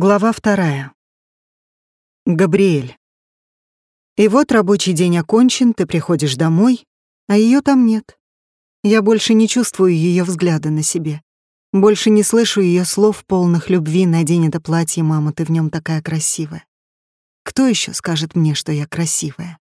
Глава вторая. Габриэль. И вот рабочий день окончен, ты приходишь домой, а ее там нет. Я больше не чувствую ее взгляда на себе. Больше не слышу ее слов полных любви «надень это платье, мама, ты в нем такая красивая». Кто еще скажет мне, что я красивая?